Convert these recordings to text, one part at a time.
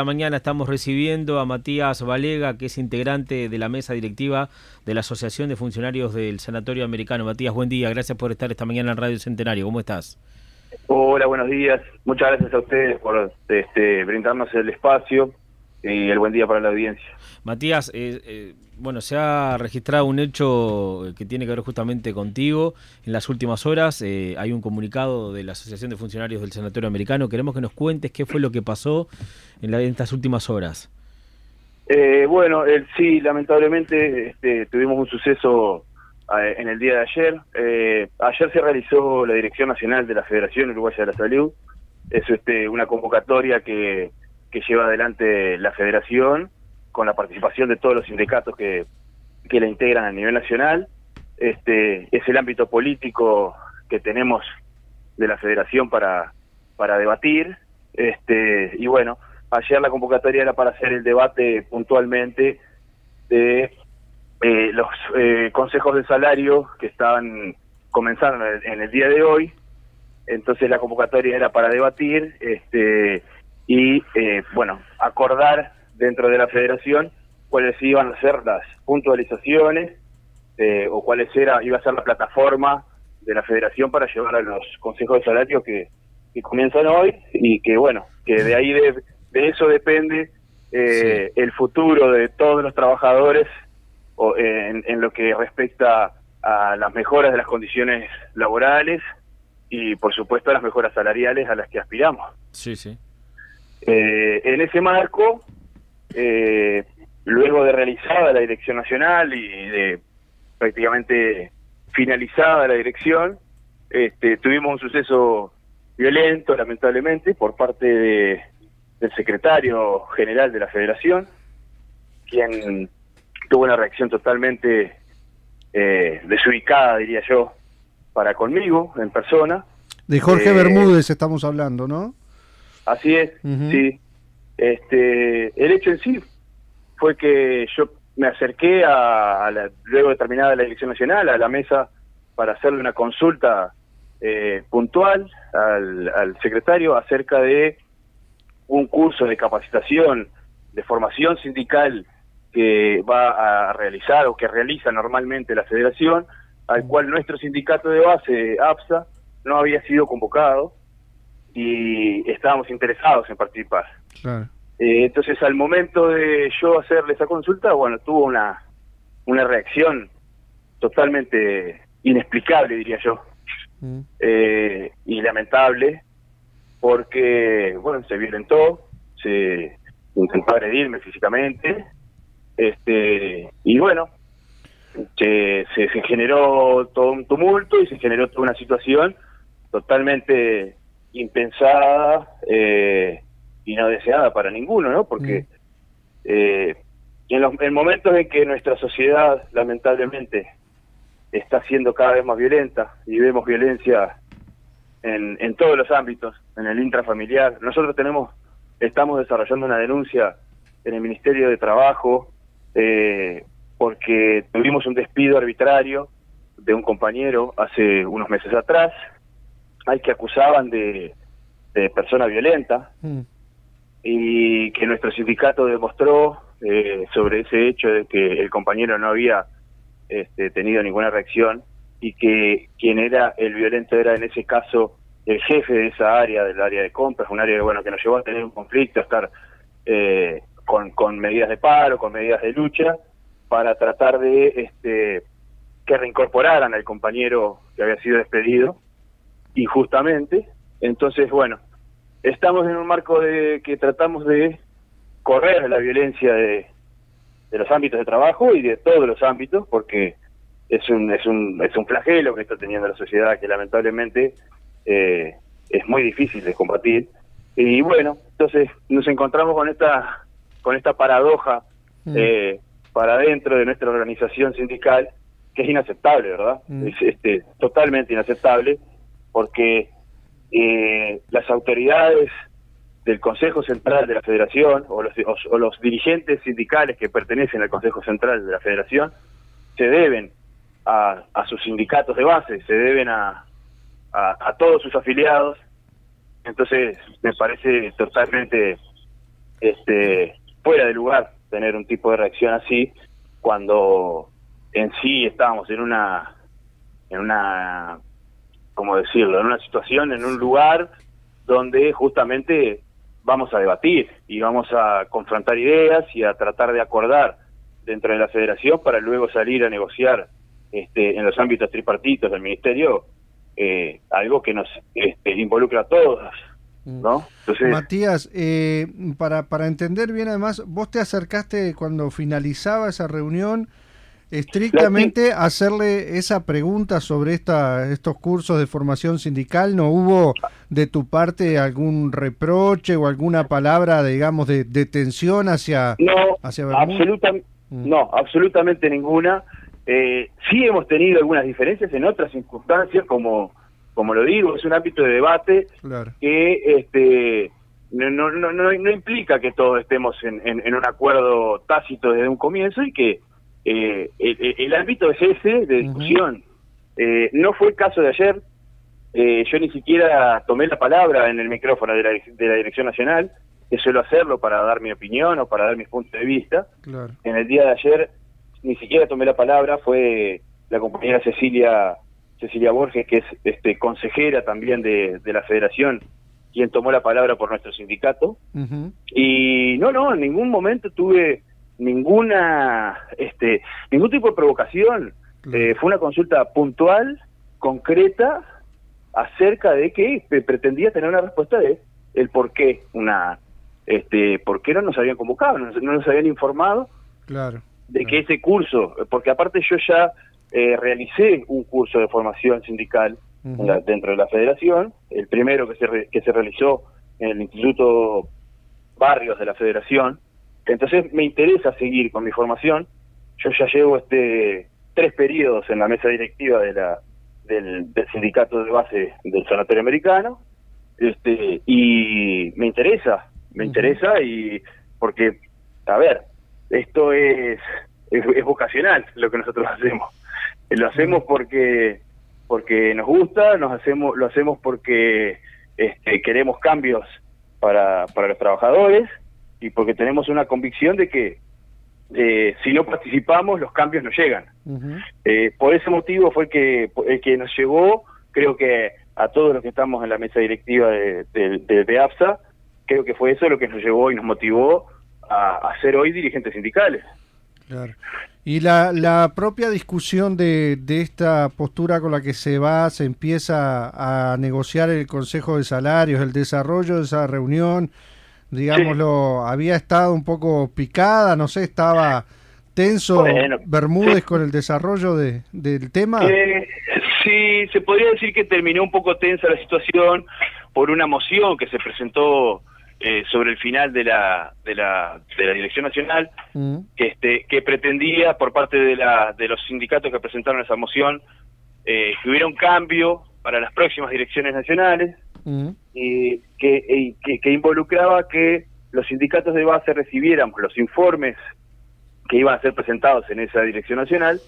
Esta mañana estamos recibiendo a Matías Valega, que es integrante de la mesa directiva de la Asociación de Funcionarios del Sanatorio Americano. Matías, buen día, gracias por estar esta mañana en Radio Centenario. ¿Cómo estás? Hola, buenos días. Muchas gracias a ustedes por este, brindarnos el espacio y el buen día para la audiencia. Matías, eh, eh, bueno, se ha registrado un hecho que tiene que ver justamente contigo. En las últimas horas eh, hay un comunicado de la Asociación de Funcionarios del Sanatorio Americano. Queremos que nos cuentes qué fue lo que pasó en, estas últimas horas. bueno, sí, lamentablemente este, tuvimos un suceso en el día de ayer. ayer se realizó la Dirección Nacional de la Federación Uruguaya de la Salud. Es este, una convocatoria que que lleva adelante la federación con la participación de todos los sindicatos que, que la integran a nivel nacional. Este es el ámbito político que tenemos de la federación para, para debatir. Este, y bueno, ayer la convocatoria era para hacer el debate puntualmente de eh, los eh, consejos de salario que estaban comenzando en el día de hoy. Entonces la convocatoria era para debatir este, y, eh, bueno, acordar dentro de la federación cuáles iban a ser las puntualizaciones eh, o cuáles era, iba a ser la plataforma de la federación para llevar a los consejos de salario que, comienzan hoy y que, bueno, que de ahí de, eso depende eh, el futuro de todos los trabajadores o, en, en lo que respecta a las mejoras de las condiciones laborales y, por supuesto, a las mejoras salariales a las que aspiramos. Sí, sí. Eh, en ese marco, eh, luego de realizada la dirección nacional y de prácticamente finalizada la dirección, este, tuvimos un suceso violento, lamentablemente, por parte de, del secretario general de la federación, quien tuvo una reacción totalmente eh, desubicada, diría yo, para conmigo, en persona. De Jorge Bermúdez estamos hablando, ¿no? Así es, sí. Este, el hecho en sí fue que yo me acerqué a, luego de terminada la elección nacional a la mesa para hacerle una consulta eh, puntual al, secretario acerca de un curso de capacitación, de formación sindical que va a realizar o que realiza normalmente la federación, al cual nuestro sindicato de base, APSA, no había sido convocado y estábamos interesados en participar. Eh, entonces, al momento de yo hacerle esa consulta, bueno, tuvo una, una reacción totalmente inexplicable, diría yo, mm. eh, y lamentable, porque, bueno, se violentó, se intentó agredirme físicamente, este y bueno, se, se generó todo un tumulto y se generó toda una situación totalmente impensada eh, y no deseada para ninguno, ¿no? Porque mm. eh, en los en momentos en que nuestra sociedad, lamentablemente, está siendo cada vez más violenta y vemos violencia en, en todos los ámbitos, en el intrafamiliar, nosotros tenemos, estamos desarrollando una denuncia en el Ministerio de Trabajo eh, porque tuvimos un despido arbitrario de un compañero hace unos meses atrás, hay que acusaban de, persona violenta mm. y que nuestro sindicato demostró eh, sobre ese hecho de que el compañero no había este, tenido ninguna reacción y que quien era el violento era en ese caso el jefe de esa área, del área de compras, un área bueno que nos llevó a tener un conflicto, a estar eh, con, con medidas de paro, con medidas de lucha, para tratar de este, que reincorporaran al compañero que había sido despedido injustamente. Entonces, bueno, estamos en un marco de que tratamos de correr la violencia de, de los ámbitos de trabajo y de todos los ámbitos, porque es un, es un, es un flagelo que está teniendo la sociedad que lamentablemente eh, es muy difícil de combatir. Y bueno, entonces nos encontramos con esta, con esta paradoja mm. eh, para dentro de nuestra organización sindical que es inaceptable, ¿verdad? Mm. Es este, totalmente inaceptable porque eh, las autoridades del Consejo Central de la Federación o los, dirigentes sindicales que pertenecen al Consejo Central de la Federación se deben a, a sus sindicatos de base, se deben a, a, todos sus afiliados. Entonces me parece totalmente este, fuera de lugar tener un tipo de reacción así cuando en sí estábamos en una, en una, ¿cómo decirlo? En una situación, en un lugar donde justamente vamos a debatir y vamos a confrontar ideas y a tratar de acordar dentro de la federación para luego salir a negociar este, en los ámbitos tripartitos del ministerio eh, algo que nos este, involucra a todos. Mm. ¿No? Matías, eh, para, para entender bien además, vos te acercaste cuando finalizaba esa reunión estrictamente hacerle esa pregunta sobre esta, estos cursos de formación sindical? ¿No hubo de tu parte algún reproche o alguna palabra, digamos, de, de tensión hacia, no, mm. no, absolutamente ninguna. Eh, sí hemos tenido algunas diferencias en otras circunstancias, como, como lo digo, es un ámbito de debate que este, no, no, no, no, implica que todos estemos en, en un acuerdo tácito desde un comienzo y que eh, el, ámbito es ese de discusión. Eh, no fue el caso de ayer. Eh, yo ni siquiera tomé la palabra en el micrófono de la, de la Dirección Nacional, que suelo hacerlo para dar mi opinión o para dar mis puntos de vista. En el día de ayer ni siquiera tomé la palabra, fue la compañera Cecilia Cecilia Borges, que es este, consejera también de, de la Federación, quien tomó la palabra por nuestro sindicato. Y no, no, en ningún momento tuve ninguna, este, ningún tipo de provocación. Eh, fue una consulta puntual, concreta, acerca de que pretendía tener una respuesta de el por qué una, este, por qué no nos habían convocado, no, nos habían informado claro, de que ese curso, porque aparte yo ya eh, realicé un curso de formación sindical dentro de la federación, el primero que se, que se realizó en el Instituto Barrios de la Federación, entonces me interesa seguir con mi formación. Yo ya llevo este tres periodos en la mesa directiva de la del, sindicato de base del Sanatorio Americano. Este, y me interesa, me interesa y porque, a ver, esto es, es, vocacional lo que nosotros hacemos. Lo hacemos porque porque nos gusta, nos hacemos lo hacemos porque este, queremos cambios para, para los trabajadores y porque tenemos una convicción de que eh, si no participamos los cambios no llegan. eh, por ese motivo fue que, el que nos llevó, creo que a todos los que estamos en la mesa directiva de, de, AFSA, creo que fue eso lo que nos llevó y nos motivó a, a ser hoy dirigentes sindicales. Claro. Y la, la propia discusión de, de esta postura con la que se va, se empieza a negociar el Consejo de Salarios, el desarrollo de esa reunión, digámoslo, había estado un poco picada, no sé, estaba tenso Bermúdez con el desarrollo de, del tema. Eh, sí, se podría decir que terminó un poco tensa la situación por una moción que se presentó eh, sobre el final de la, de la, de la Dirección Nacional, mm. que, este, que pretendía por parte de, la, de los sindicatos que presentaron esa moción eh, que hubiera un cambio para las próximas direcciones nacionales, y que, que, involucraba que los sindicatos de base recibieran los informes que iban a ser presentados en esa dirección nacional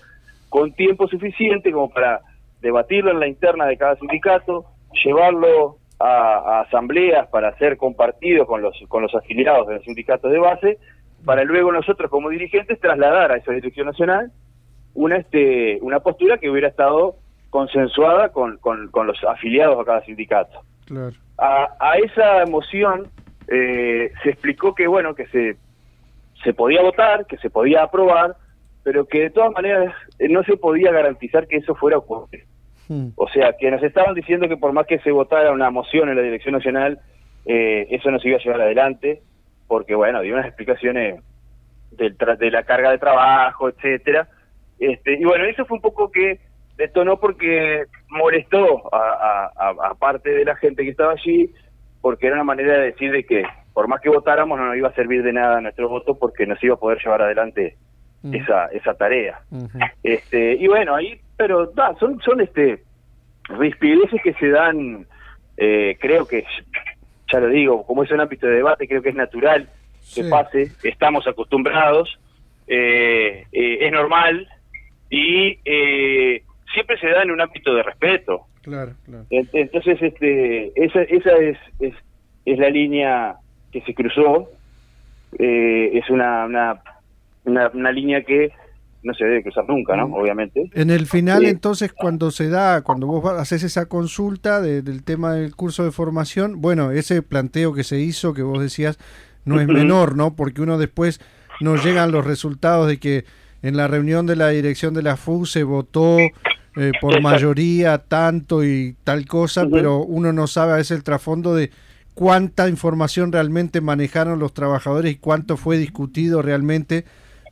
con tiempo suficiente como para debatirlo en la interna de cada sindicato, llevarlo a, asambleas para ser compartido con los con los afiliados de los sindicatos de base, para luego nosotros como dirigentes trasladar a esa dirección nacional una este una postura que hubiera estado consensuada con, con, con los afiliados a cada sindicato. A, esa emoción eh, se explicó que, bueno, que se, se podía votar, que se podía aprobar, pero que de todas maneras eh, no se podía garantizar que eso fuera a ocurrir. Hmm. O sea, que nos estaban diciendo que por más que se votara una moción en la Dirección Nacional, eh, eso no se iba a llevar adelante, porque, bueno, dio unas explicaciones del de la carga de trabajo, etcétera. Este, y bueno, eso fue un poco que esto no porque molestó a, parte de la gente que estaba allí, porque era una manera de decir de que por más que votáramos no nos iba a servir de nada nuestro voto porque no se iba a poder llevar adelante mm. esa esa tarea. Este y bueno ahí, pero son son este rispideces que se dan, eh, creo que ya lo digo, como es un ámbito de debate, creo que es natural que pase, estamos acostumbrados, eh, eh, es normal y eh, siempre se da en un ámbito de respeto. Claro, claro. Entonces, este, esa, esa es, es, es la línea que se cruzó eh, es una, una, una, línea que no se debe cruzar nunca, ¿no? Obviamente. En el final, entonces, cuando se da, cuando vos haces esa consulta del tema del curso de formación, bueno, ese planteo que se hizo, que vos decías, no es menor, ¿no? Porque uno después nos llegan los resultados de que en la reunión de la dirección de la FU se votó eh, por mayoría tanto y tal cosa, pero uno no sabe a veces el trasfondo de cuánta información realmente manejaron los trabajadores y cuánto fue discutido realmente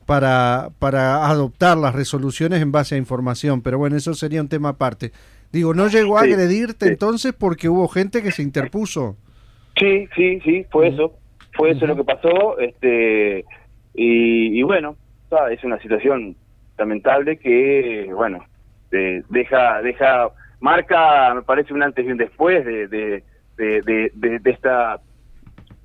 para, para adoptar las resoluciones en base a información. Pero bueno, eso sería un tema aparte. Digo, ¿no llegó a agredirte entonces porque hubo gente que se interpuso? Sí, sí, sí, fue eso. Fue eso lo que pasó. este Y, bueno, es una situación lamentable que, bueno, deja, deja, marca, me parece, un antes y un después de de, de, esta,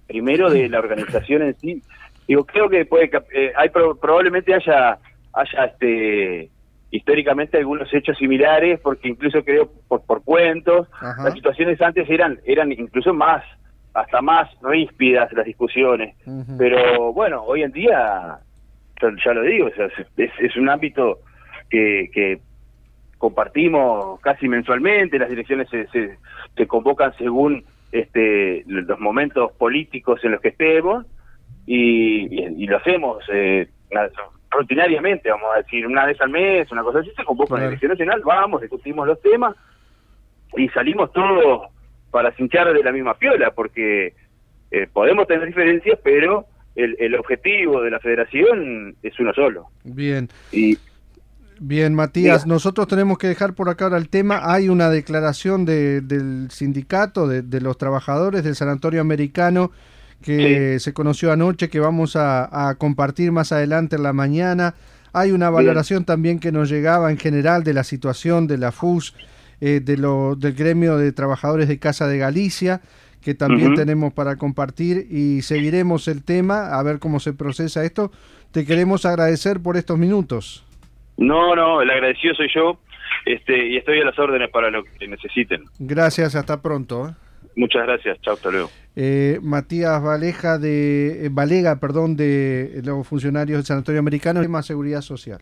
primero de la organización en sí. Digo, creo que puede, eh, hay probablemente haya, haya este, históricamente algunos hechos similares, porque incluso creo por, por cuentos, las situaciones antes eran, eran incluso más, hasta más ríspidas las discusiones. Pero bueno, hoy en día, ya, lo digo, es, es, un ámbito que, que compartimos casi mensualmente, las direcciones se, se, convocan según este, los momentos políticos en los que estemos y, lo hacemos eh, rutinariamente, vamos a decir, una vez al mes, una cosa así, se convoca la dirección nacional, vamos, discutimos los temas y salimos todos para cinchar de la misma piola, porque eh, podemos tener diferencias, pero el, el objetivo de la federación es uno solo. Bien. Y, Bien, Matías, nosotros tenemos que dejar por acá ahora el tema. Hay una declaración del sindicato, de, los trabajadores del Sanatorio Americano, que se conoció anoche, que vamos a, compartir más adelante en la mañana. Hay una valoración también que nos llegaba en general de la situación de la FUS, eh, de lo, del gremio de trabajadores de Casa de Galicia, que también tenemos para compartir y seguiremos el tema, a ver cómo se procesa esto. Te queremos agradecer por estos minutos. No, no, el agradecido soy yo este, y estoy a las órdenes para lo que necesiten. Gracias, hasta pronto. ¿eh? Muchas gracias, chao, hasta luego. Eh, Matías Valeja de, eh, Valega, perdón, de los funcionarios del Sanatorio Americano y más Seguridad Social.